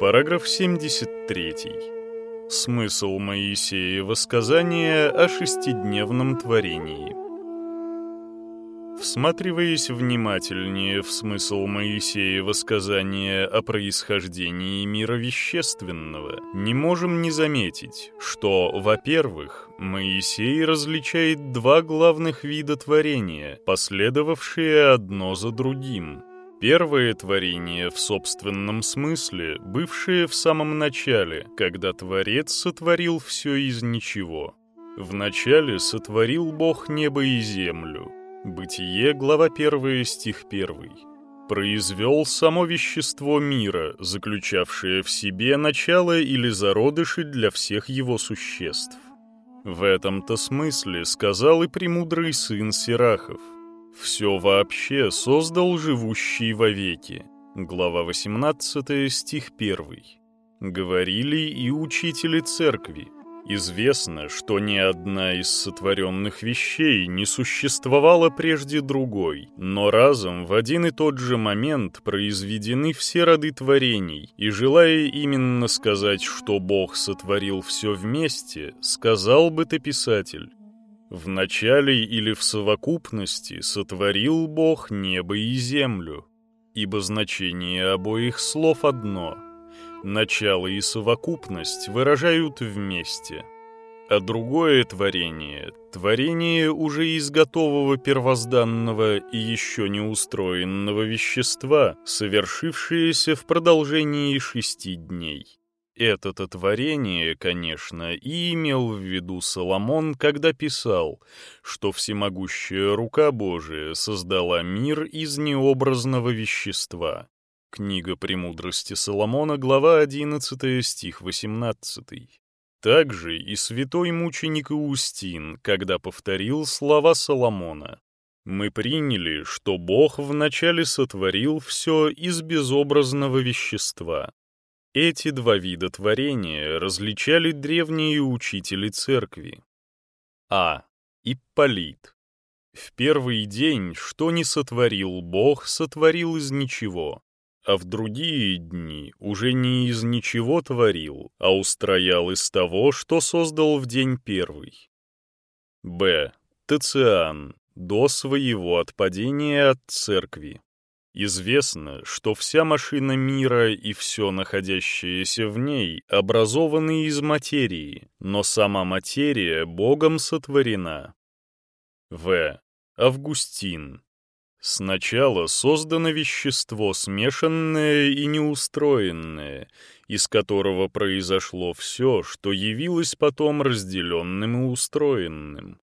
Параграф 73. Смысл Моисеева сказания о шестидневном творении. Всматриваясь внимательнее в смысл Моисеева сказания о происхождении мира вещественного, не можем не заметить, что, во-первых, Моисей различает два главных вида творения, последовавшие одно за другим — Первое творение в собственном смысле, бывшее в самом начале, когда Творец сотворил все из ничего. Вначале сотворил Бог небо и землю. Бытие, глава 1, стих 1. Произвел само вещество мира, заключавшее в себе начало или зародыши для всех его существ. В этом-то смысле сказал и премудрый сын Сирахов – все вообще создал живущий вовеки. Глава 18, стих 1. Говорили и учители церкви. Известно, что ни одна из сотворенных вещей не существовала прежде другой, но разом в один и тот же момент произведены все роды творений, и желая именно сказать, что Бог сотворил все вместе, сказал бы ты писатель, в начале или в совокупности сотворил Бог небо и землю, ибо значение обоих слов одно. Начало и совокупность выражают вместе. А другое творение, творение уже из готового первозданного и еще не устроенного вещества, совершившееся в продолжении шести дней. Это-то творение, конечно, и имел в виду Соломон, когда писал, что всемогущая рука Божия создала мир из необразного вещества. Книга «Премудрости Соломона», глава 11, стих 18. Также и святой мученик Иустин, когда повторил слова Соломона. «Мы приняли, что Бог вначале сотворил все из безобразного вещества, эти два вида творения различали древние учители церкви. А. Ипполит. В первый день, что не сотворил Бог, сотворил из ничего, а в другие дни уже не из ничего творил, а устроял из того, что создал в день первый. Б. Тациан. До своего отпадения от церкви. Известно, что вся машина мира и все находящееся в ней образованы из материи, но сама материя Богом сотворена. В. Августин. Сначала создано вещество смешанное и неустроенное, из которого произошло все, что явилось потом разделенным и устроенным.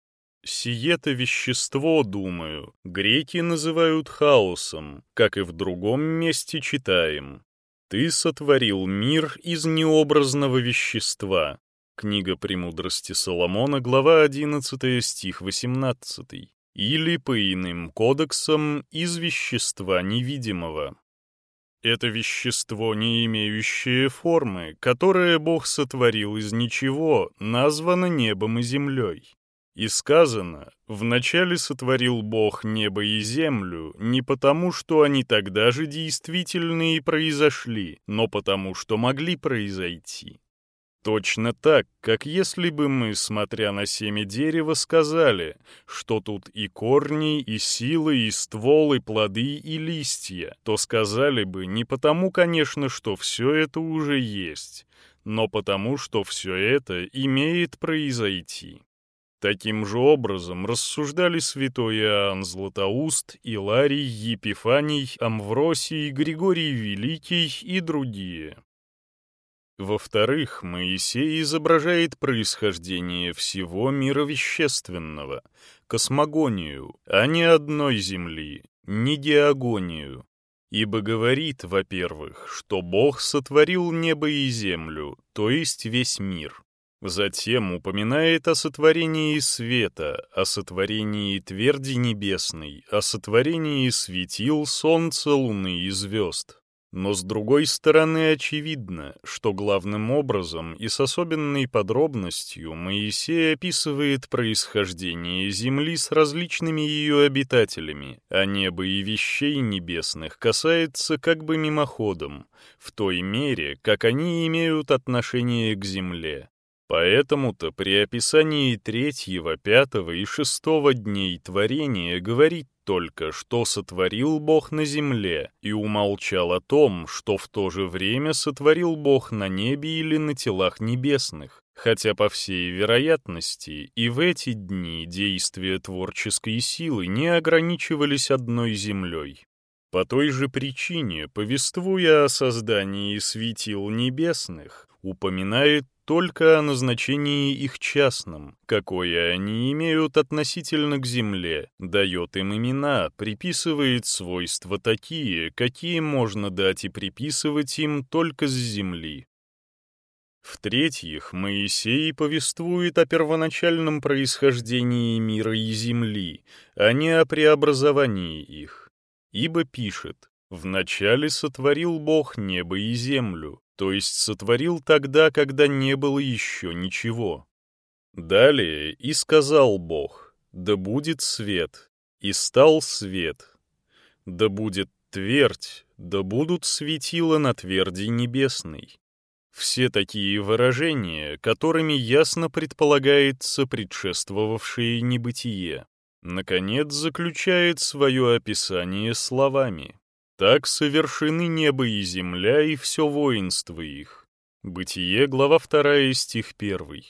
Сие-то вещество, думаю, греки называют хаосом, как и в другом месте читаем. Ты сотворил мир из необразного вещества. Книга «Премудрости Соломона», глава 11, стих 18. Или, по иным кодексам, из вещества невидимого. Это вещество, не имеющее формы, которое Бог сотворил из ничего, названо небом и землей. И сказано, «Вначале сотворил Бог небо и землю не потому, что они тогда же действительно и произошли, но потому, что могли произойти». Точно так, как если бы мы, смотря на семя дерева, сказали, что тут и корни, и силы, и ствол, и плоды, и листья, то сказали бы не потому, конечно, что все это уже есть, но потому, что все это имеет произойти. Таким же образом рассуждали святой Иоанн Златоуст, Иларий, Епифаний, Амвросий, Григорий Великий и другие. Во-вторых, Моисей изображает происхождение всего мира вещественного, космогонию, а не одной земли, не диагонию, ибо говорит, во-первых, что Бог сотворил небо и землю, то есть весь мир. Затем упоминает о сотворении света, о сотворении тверди небесной, о сотворении светил, солнца, луны и звезд. Но с другой стороны очевидно, что главным образом и с особенной подробностью Моисей описывает происхождение Земли с различными ее обитателями, а неба и вещей небесных касается как бы мимоходом, в той мере, как они имеют отношение к Земле. Поэтому-то при описании третьего, пятого и шестого дней творения говорит только, что сотворил Бог на земле, и умолчал о том, что в то же время сотворил Бог на небе или на телах небесных, хотя по всей вероятности и в эти дни действия творческой силы не ограничивались одной землей. По той же причине, повествуя о создании светил небесных, упоминает только о назначении их частном, какое они имеют относительно к Земле, дает им имена, приписывает свойства такие, какие можно дать и приписывать им только с Земли. В-третьих, Моисей повествует о первоначальном происхождении мира и земли, а не о преобразовании их. Ибо пишет, «Вначале сотворил Бог небо и землю, то есть сотворил тогда, когда не было еще ничего. Далее и сказал Бог, да будет свет, и стал свет. Да будет твердь, да будут светила на тверди небесной. Все такие выражения, которыми ясно предполагается предшествовавшее небытие. Наконец заключает свое описание словами. Так совершены небо и земля и все воинство их. Бытие, глава 2, стих 1.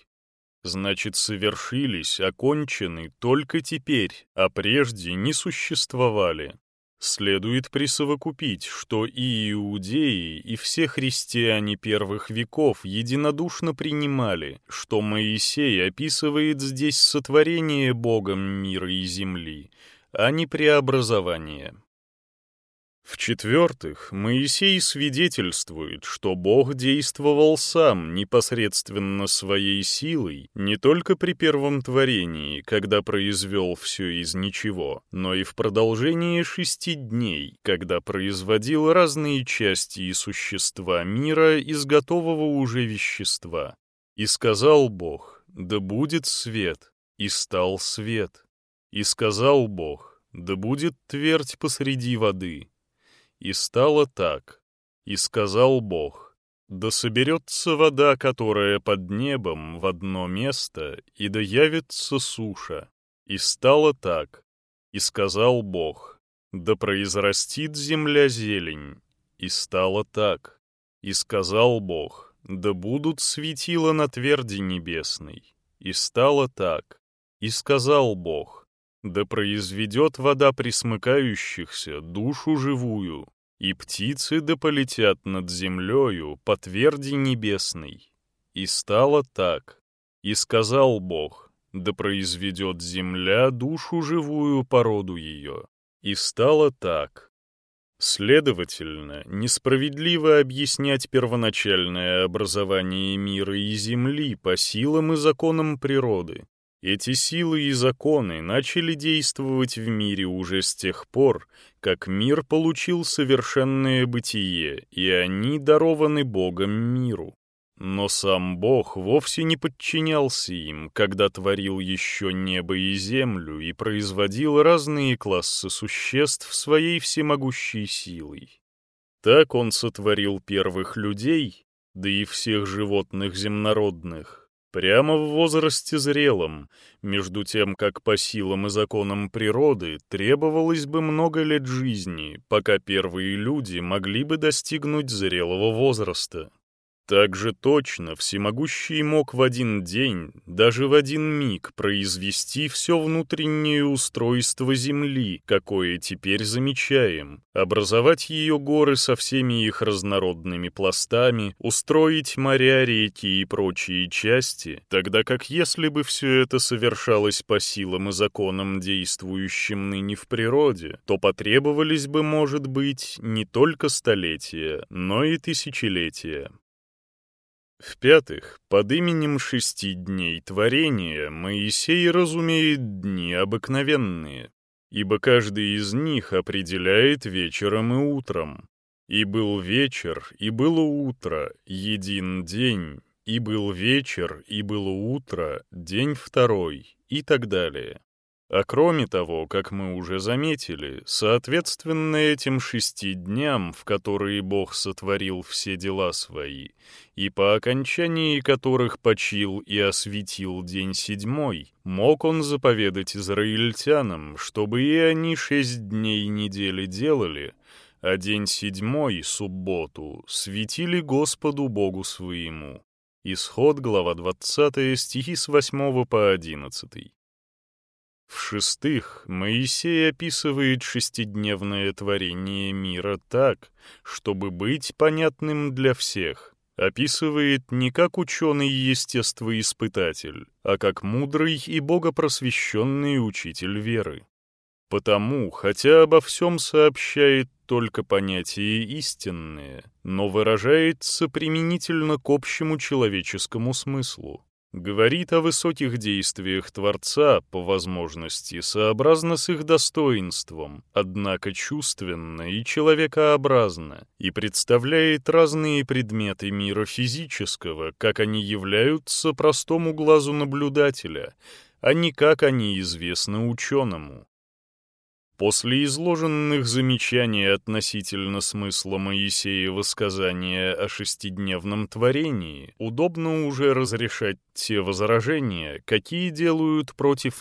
Значит, совершились, окончены только теперь, а прежде не существовали. Следует присовокупить, что и иудеи, и все христиане первых веков единодушно принимали, что Моисей описывает здесь сотворение Богом мира и земли, а не преобразование. В-четвертых, Моисей свидетельствует, что Бог действовал сам непосредственно своей силой не только при первом творении, когда произвел все из ничего, но и в продолжении шести дней, когда производил разные части и существа мира из готового уже вещества. И сказал Бог, да будет свет, и стал свет. И сказал Бог, да будет твердь посреди воды, и стало так. И сказал Бог, да соберется вода, которая под небом, в одно место, и да явится суша. И стало так. И сказал Бог, да произрастит земля зелень. И стало так. И сказал Бог, да будут светила на тверди небесной. И стало так. И сказал Бог, да произведет вода присмыкающихся душу живую, и птицы да полетят над землею по тверди небесной. И стало так. И сказал Бог, да произведет земля душу живую породу ее. И стало так. Следовательно, несправедливо объяснять первоначальное образование мира и земли по силам и законам природы, эти силы и законы начали действовать в мире уже с тех пор, как мир получил совершенное бытие, и они дарованы Богом миру. Но сам Бог вовсе не подчинялся им, когда творил еще небо и землю и производил разные классы существ своей всемогущей силой. Так он сотворил первых людей, да и всех животных земнородных, Прямо в возрасте зрелом, между тем, как по силам и законам природы требовалось бы много лет жизни, пока первые люди могли бы достигнуть зрелого возраста. Так же точно всемогущий мог в один день, даже в один миг, произвести все внутреннее устройство Земли, какое теперь замечаем, образовать ее горы со всеми их разнородными пластами, устроить моря, реки и прочие части, тогда как если бы все это совершалось по силам и законам, действующим ныне в природе, то потребовались бы, может быть, не только столетия, но и тысячелетия. В-пятых, под именем шести дней творения Моисей разумеет дни обыкновенные, ибо каждый из них определяет вечером и утром. И был вечер, и было утро, един день, и был вечер, и было утро, день второй, и так далее. А кроме того, как мы уже заметили, соответственно этим шести дням, в которые Бог сотворил все дела свои, и по окончании которых почил и осветил день седьмой, мог он заповедать израильтянам, чтобы и они шесть дней недели делали, а день седьмой, субботу, светили Господу Богу своему. Исход, глава 20, стихи с 8 по 11. В-шестых, Моисей описывает шестидневное творение мира так, чтобы быть понятным для всех. Описывает не как ученый-естествоиспытатель, а как мудрый и богопросвещенный учитель веры. Потому, хотя обо всем сообщает только понятие истинное, но выражается применительно к общему человеческому смыслу. Говорит о высоких действиях Творца, по возможности, сообразно с их достоинством, однако чувственно и человекообразно, и представляет разные предметы мира физического, как они являются простому глазу наблюдателя, а не как они известны ученому. После изложенных замечаний относительно смысла Моисеева сказания о шестидневном творении, удобно уже разрешать те возражения, какие делают против